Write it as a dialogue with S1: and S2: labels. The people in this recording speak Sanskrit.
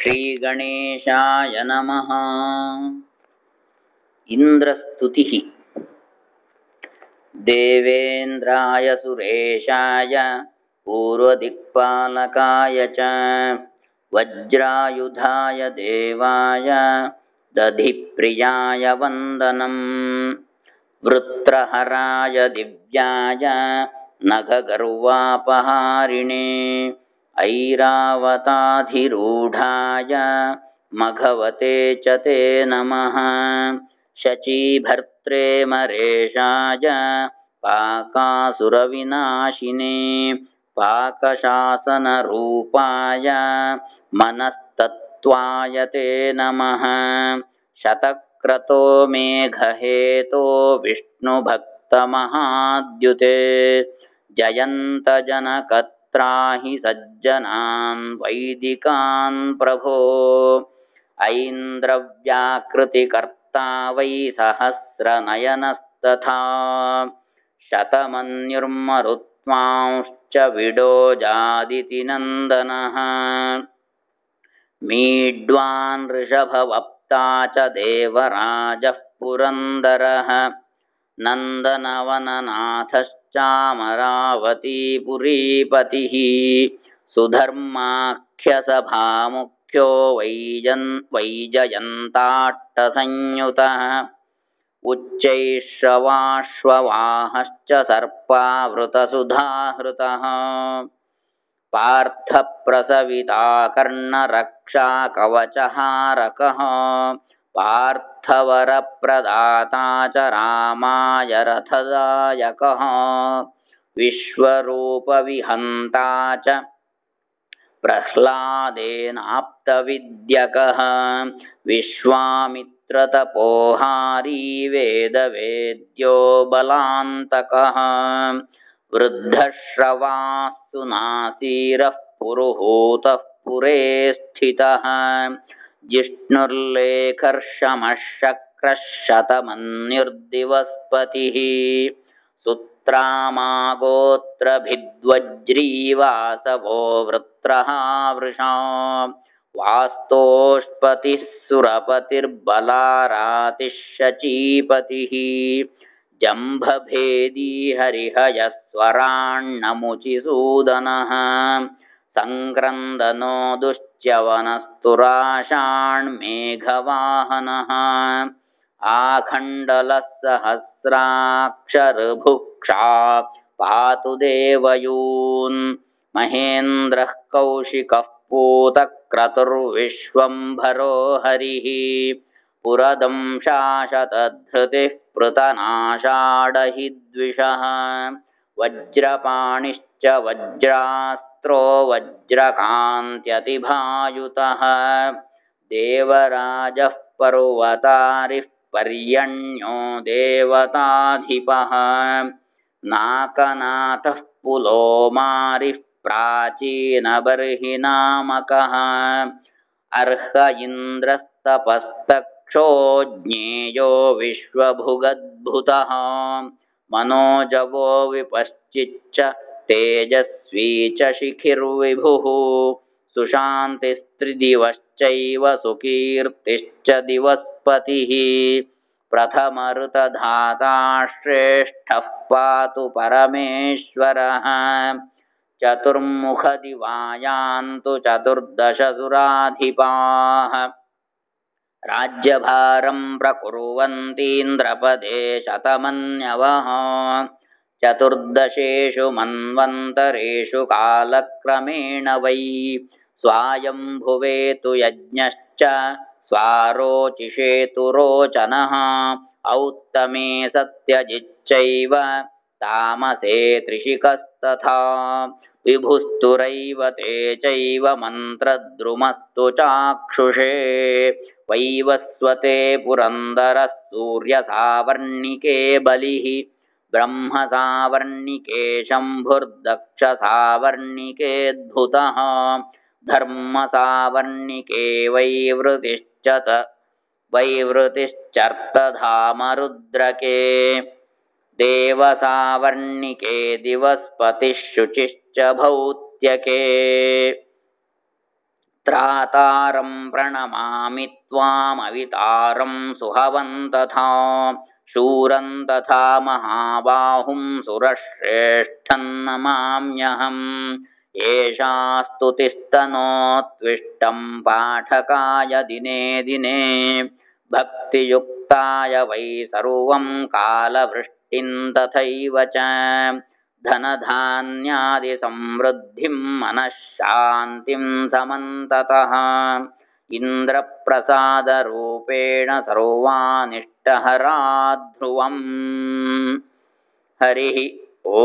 S1: श्रीगणेशाय नमः। इन्द्रस्तुतिः। देवेन्द्राय सुरेशाय पूर्वदिक्पालकाय च वज्रायुधाय देवाय दधिप्रियाय वन्दनम् वृत्रहराय दिव्याय नखगर्वापहारिणे ऐरावताधिरूढाय मघवते च ते नमः। शचीभर्त्रे मरेशाय पाकासुरविनाशिने पाकशासनरूपाय मनस्तत्त्वाय ते नमः। शतक्रतो मेघहेतो विष्णुभक्तमहाद्युते जयन्तजनकत्राहि सज्जनान् वैदिकान् प्रभो। ऐन्द्रव्याकृतिकर्ता वै सहस्रनयनस्तथा। शतमन्युर्मरुत्वांश्च विडोजादिति नन्दनः मीड्वान् ऋषभवप्ता च देवराजः पुरन्दरः नन्दनवननाथश्चामरावतीपुरीपतिः सुधर्माख्यसभामुख्यो वैजन् वैजयन्ताट्टसंयुतः उच्चैश्रवाश्ववाहश्च सर्पावृतसुधाहृतः पार्थप्रसविता कर्णरक्षाकवचहारकः पार्थवरप्रदाता च रामाय रथदायकः विश्वरूपविहन्ता च प्रह्लादेनाप्तविद्यकः विश्वामित्रतपोहारी वेदवेद्यो बलान्तकः वृद्धश्रवास्तु नासीरः पुरुहूतः पुरे स्थितः जिष्णुर्लेखर्षमशक्रः शतमन्युर्दिवस्पतिः सुत्रामागोत्रभिद्वज्रीवासवो वृत्रहा वृषा। वास्तोष्पतिः सुरपतिर्बलारातिः शचीपतिः जम्भभेदी हरिहयस्वराण्णमुचिसूदनः। सङ्क्रन्दनो दुश्च्यवनस्तुराषाण्मेघवाहनः आखण्डलः सहस्राक्षरभुक्षा पातु देवयून् महेन्द्रः कौशिकः पूतक्रतुर्विश्वम्भरो हरिः पुरदंशाशतधृतिः पृतनाषाढहि द्विषः वज्रपाणिश्च वज्रकान्त्यतिभायुतः। देवराजः पर्वतारिः पर्यण्यो देवताधिपः। नाकनाथः पुलोमारिः प्राचीनबर्हिनामकः। अर्ह इन्द्रस्तपस्तक्षो ज्ञेयो विश्वभुगद्भुतः। मनोजवो विपश्चिच्च तेजस्वी च शिखिर्विभुः सुशान्तिस्त्रिदिवश्चैव सुकीर्तिश्च दिवस्पतिः प्रथमऋतधाता श्रेष्ठः पातु परमेश्वरः चतुर्मुखदिवायान्तु चतुर्दशसुराधिपाः राज्यभारं प्रकुर्वन्तीन्द्रपदे शतमन्यवः चतुर्दशेषु मन्वन्तरेषु कालक्रमेण वै स्वायम्भुवेतु यज्ञश्च स्वारोचिषेतु रोचनः औत्तमे सत्यजिच्चैव तामसे त्रिशिकस्तथा विभुस्तुरैव ते चैव मन्त्रद्रुमस्तु चाक्षुषे वैवस्वते पुरन्दरः सूर्यसावर्णिके बलिः ब्रह्मसावर्णिके शम्भुर्दक्षसावर्णिकेऽद्भुतः धर्मसावर्णिके वैवृतिश्च वैवृतिश्चर्तधामरुद्रके देवसावर्णिके दिवस्पतिः शुचिश्च भौत्यके। त्रातारं प्रणमामि त्वामवितारं सुहवं तथा शूरं तथा महाबाहुं सुरश्रेष्ठं नमाम्यहम्। एषा स्तुतिस्तनोत्विष्टं पाठकाय दिने दिने। भक्तियुक्ताय वै सर्वं कालवृष्टिं तथैव च। धनधान्यादिसमृद्धिं मनःशान्तिं समन्ततः इन्द्रप्रसादरूपेण सर्वानिष्टहराध्रुवम्। हरिः ओ